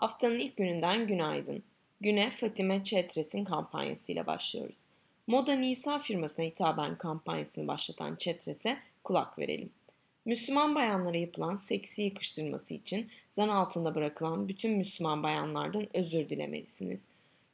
Haftanın ilk gününden günaydın. Güne Fatime Çetres'in kampanyasıyla başlıyoruz. Moda Nisa firmasına hitaben kampanyasını başlatan Çetres'e kulak verelim. Müslüman bayanlara yapılan seksi yakıştırması için zan altında bırakılan bütün Müslüman bayanlardan özür dilemelisiniz.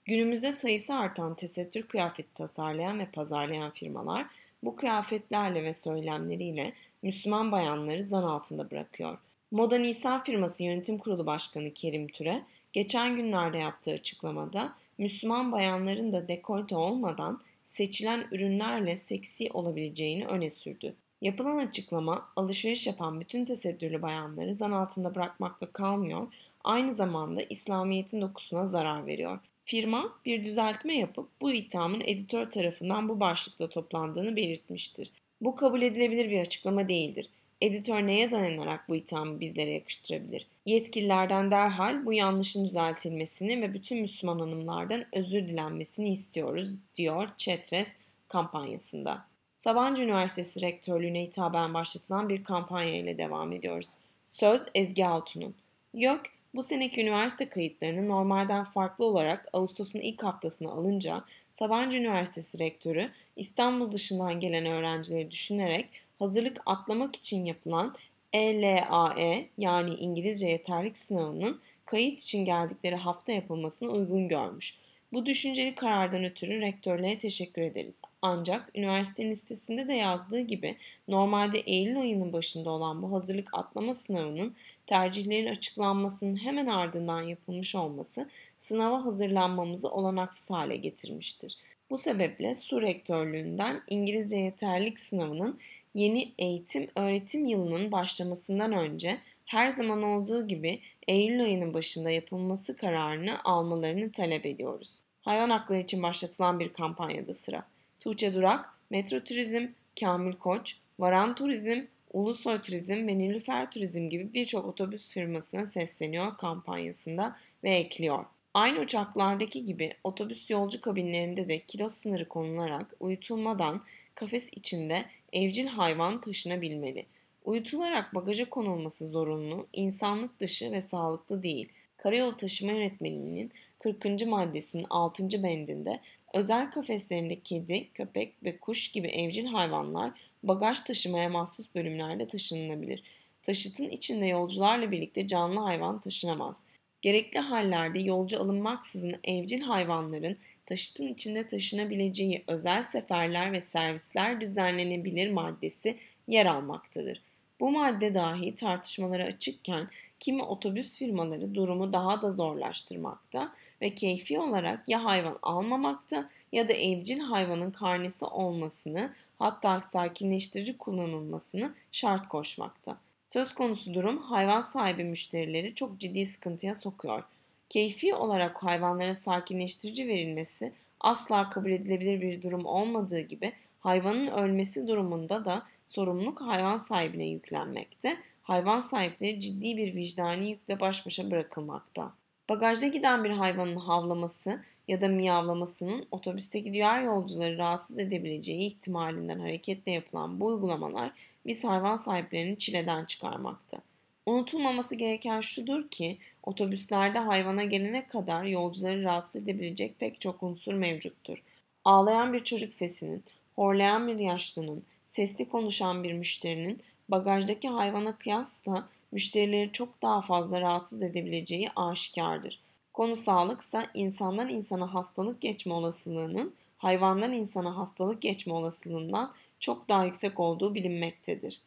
Günümüzde sayısı artan tesettür kıyafeti tasarlayan ve pazarlayan firmalar bu kıyafetlerle ve söylemleriyle Müslüman bayanları zan altında bırakıyor. Moda Nisan firması yönetim kurulu başkanı Kerim Türe, geçen günlerde yaptığı açıklamada Müslüman bayanların da dekolte olmadan seçilen ürünlerle seksi olabileceğini öne sürdü. Yapılan açıklama alışveriş yapan bütün tesettürlü bayanları zan altında bırakmakla kalmıyor, aynı zamanda İslamiyet'in dokusuna zarar veriyor. Firma bir düzeltme yapıp bu ithamın editör tarafından bu başlıkta toplandığını belirtmiştir. Bu kabul edilebilir bir açıklama değildir. Editör neye dayanarak bu ithamı bizlere yakıştırabilir? Yetkililerden derhal bu yanlışın düzeltilmesini ve bütün Müslüman hanımlardan özür dilenmesini istiyoruz, diyor Çetres kampanyasında. Sabancı Üniversitesi Rektörlüğüne hitaben başlatılan bir kampanya ile devam ediyoruz. Söz Ezgi Altun'un. YÖK bu seneki üniversite kayıtlarını normalden farklı olarak Ağustos'un ilk haftasına alınca Sabancı Üniversitesi Rektörü İstanbul dışından gelen öğrencileri düşünerek hazırlık atlamak için yapılan ELAE yani İngilizce yeterlik sınavının kayıt için geldikleri hafta yapılmasını uygun görmüş. Bu düşünceli karardan ötürü rektörlüğe teşekkür ederiz. Ancak üniversitenin listesinde de yazdığı gibi normalde Eylül ayının başında olan bu hazırlık atlama sınavının tercihlerin açıklanmasının hemen ardından yapılmış olması sınava hazırlanmamızı olanaksız hale getirmiştir. Bu sebeple su rektörlüğünden İngilizce yeterlik sınavının yeni eğitim öğretim yılının başlamasından önce her zaman olduğu gibi Eylül ayının başında yapılması kararını almalarını talep ediyoruz. Hayvan hakları için başlatılan bir kampanyada sıra. Tuğçe Durak, Metro Turizm, Kamil Koç, Varan Turizm, Ulusoy Turizm ve Nilüfer Turizm gibi birçok otobüs firmasına sesleniyor kampanyasında ve ekliyor. Aynı uçaklardaki gibi otobüs yolcu kabinlerinde de kilo sınırı konularak uyutulmadan kafes içinde evcil hayvan taşınabilmeli. Uyutularak bagaja konulması zorunlu, insanlık dışı ve sağlıklı değil. Karayolu taşıma yönetmeliğinin 40. maddesinin 6. bendinde özel kafeslerinde kedi, köpek ve kuş gibi evcil hayvanlar bagaj taşımaya mahsus bölümlerde taşınılabilir. Taşıtın içinde yolcularla birlikte canlı hayvan taşınamaz. Gerekli hallerde yolcu alınmaksızın evcil hayvanların taşıtın içinde taşınabileceği özel seferler ve servisler düzenlenebilir maddesi yer almaktadır. Bu madde dahi tartışmalara açıkken kimi otobüs firmaları durumu daha da zorlaştırmakta ve keyfi olarak ya hayvan almamakta ya da evcil hayvanın karnesi olmasını hatta sakinleştirici kullanılmasını şart koşmakta. Söz konusu durum hayvan sahibi müşterileri çok ciddi sıkıntıya sokuyor. Keyfi olarak hayvanlara sakinleştirici verilmesi asla kabul edilebilir bir durum olmadığı gibi hayvanın ölmesi durumunda da sorumluluk hayvan sahibine yüklenmekte. Hayvan sahipleri ciddi bir vicdani yükle baş başa bırakılmakta. Bagajda giden bir hayvanın havlaması ya da miyavlamasının otobüsteki diğer yolcuları rahatsız edebileceği ihtimalinden hareketle yapılan bu uygulamalar biz hayvan sahiplerini çileden çıkarmakta. Unutulmaması gereken şudur ki otobüslerde hayvana gelene kadar yolcuları rahatsız edebilecek pek çok unsur mevcuttur. Ağlayan bir çocuk sesinin, horlayan bir yaşlının, sesli konuşan bir müşterinin bagajdaki hayvana kıyasla müşterileri çok daha fazla rahatsız edebileceği aşikardır. Konu sağlıksa insandan insana hastalık geçme olasılığının hayvandan insana hastalık geçme olasılığından çok daha yüksek olduğu bilinmektedir.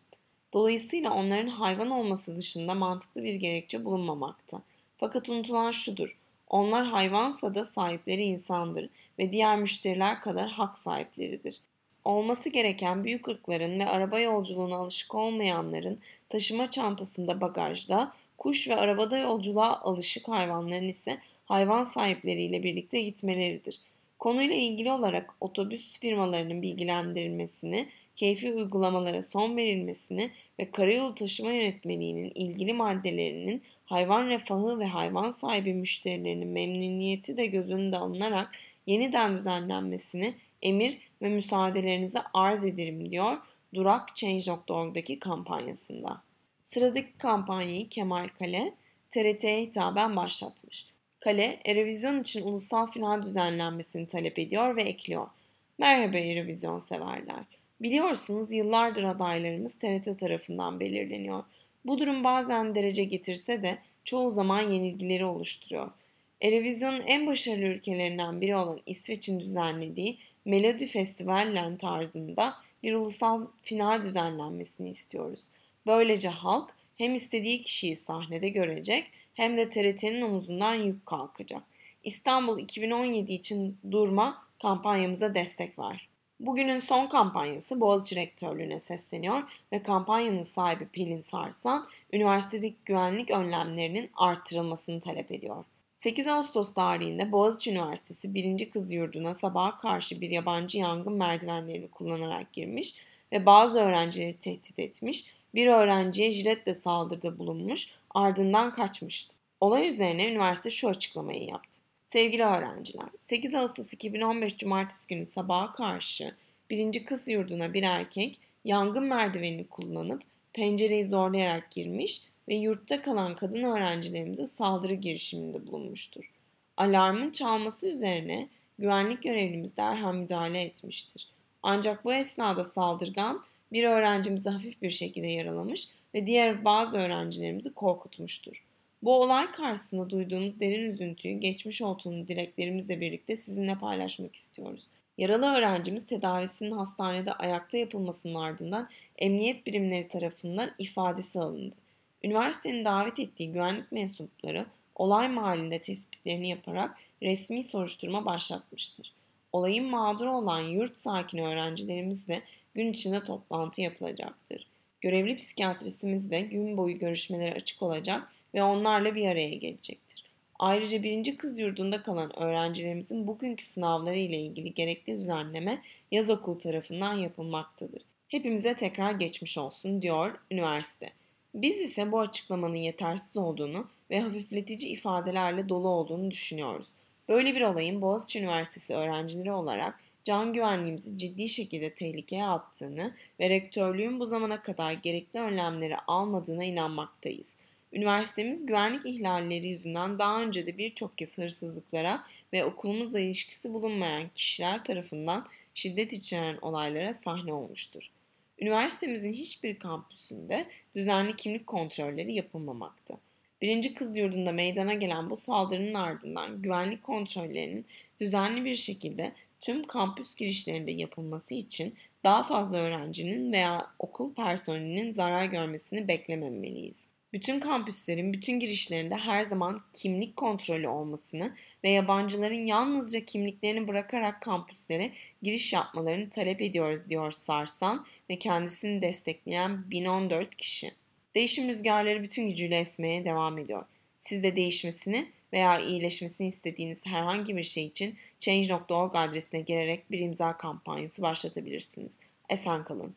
Dolayısıyla onların hayvan olması dışında mantıklı bir gerekçe bulunmamakta. Fakat unutulan şudur. Onlar hayvansa da sahipleri insandır ve diğer müşteriler kadar hak sahipleridir. Olması gereken büyük ırkların ve araba yolculuğuna alışık olmayanların taşıma çantasında bagajda, kuş ve arabada yolculuğa alışık hayvanların ise hayvan sahipleriyle birlikte gitmeleridir. Konuyla ilgili olarak otobüs firmalarının bilgilendirilmesini, keyfi uygulamalara son verilmesini ve karayolu taşıma yönetmeliğinin ilgili maddelerinin hayvan refahı ve hayvan sahibi müşterilerinin memnuniyeti de göz önünde alınarak yeniden düzenlenmesini emir ve müsaadelerinize arz ederim diyor Durak Change.org'daki kampanyasında. Sıradaki kampanyayı Kemal Kale, TRT'ye hitaben başlatmış. Kale, Erevizyon için ulusal final düzenlenmesini talep ediyor ve ekliyor. Merhaba Erevizyon severler. Biliyorsunuz yıllardır adaylarımız TRT tarafından belirleniyor. Bu durum bazen derece getirse de çoğu zaman yenilgileri oluşturuyor. Erevizyon'un en başarılı ülkelerinden biri olan İsveç'in düzenlediği Melodi Festivalen tarzında bir ulusal final düzenlenmesini istiyoruz. Böylece halk hem istediği kişiyi sahnede görecek hem de TRT'nin omuzundan yük kalkacak. İstanbul 2017 için durma kampanyamıza destek ver. Bugünün son kampanyası Boğaziçi Rektörlüğü'ne sesleniyor ve kampanyanın sahibi Pelin Sarsan, üniversitedeki güvenlik önlemlerinin artırılmasını talep ediyor. 8 Ağustos tarihinde Boğaziçi Üniversitesi 1. Kız Yurdu'na sabaha karşı bir yabancı yangın merdivenlerini kullanarak girmiş ve bazı öğrencileri tehdit etmiş, bir öğrenciye jiletle saldırıda bulunmuş, ardından kaçmıştı. Olay üzerine üniversite şu açıklamayı yaptı. Sevgili öğrenciler, 8 Ağustos 2015 Cumartesi günü sabaha karşı 1. Kız Yurdu'na bir erkek yangın merdivenini kullanıp pencereyi zorlayarak girmiş ve yurtta kalan kadın öğrencilerimize saldırı girişiminde bulunmuştur. Alarmın çalması üzerine güvenlik görevlimiz derhal müdahale etmiştir. Ancak bu esnada saldırgan bir öğrencimizi hafif bir şekilde yaralamış ve diğer bazı öğrencilerimizi korkutmuştur. Bu olay karşısında duyduğumuz derin üzüntüyü geçmiş olduğunu dileklerimizle birlikte sizinle paylaşmak istiyoruz. Yaralı öğrencimiz tedavisinin hastanede ayakta yapılmasının ardından emniyet birimleri tarafından ifadesi alındı. Üniversitenin davet ettiği güvenlik mensupları olay mahallinde tespitlerini yaparak resmi soruşturma başlatmıştır. Olayın mağduru olan yurt sakini öğrencilerimizle gün içinde toplantı yapılacaktır. Görevli psikiyatristimiz de gün boyu görüşmeleri açık olacak ve onlarla bir araya gelecektir. Ayrıca birinci kız yurdunda kalan öğrencilerimizin bugünkü sınavları ile ilgili gerekli düzenleme yaz okulu tarafından yapılmaktadır. Hepimize tekrar geçmiş olsun diyor üniversite. Biz ise bu açıklamanın yetersiz olduğunu ve hafifletici ifadelerle dolu olduğunu düşünüyoruz. Böyle bir olayın Boğaziçi Üniversitesi öğrencileri olarak can güvenliğimizi ciddi şekilde tehlikeye attığını ve rektörlüğün bu zamana kadar gerekli önlemleri almadığına inanmaktayız. Üniversitemiz güvenlik ihlalleri yüzünden daha önce de birçok kez hırsızlıklara ve okulumuzla ilişkisi bulunmayan kişiler tarafından şiddet içeren olaylara sahne olmuştur. Üniversitemizin hiçbir kampüsünde düzenli kimlik kontrolleri yapılmamakta. Birinci kız yurdunda meydana gelen bu saldırının ardından güvenlik kontrollerinin düzenli bir şekilde tüm kampüs girişlerinde yapılması için daha fazla öğrencinin veya okul personelinin zarar görmesini beklememeliyiz. Bütün kampüslerin bütün girişlerinde her zaman kimlik kontrolü olmasını ve yabancıların yalnızca kimliklerini bırakarak kampüslere giriş yapmalarını talep ediyoruz diyor Sarsan ve kendisini destekleyen 1014 kişi. Değişim rüzgarları bütün gücüyle esmeye devam ediyor. Siz de değişmesini veya iyileşmesini istediğiniz herhangi bir şey için change.org adresine girerek bir imza kampanyası başlatabilirsiniz. Esen kalın.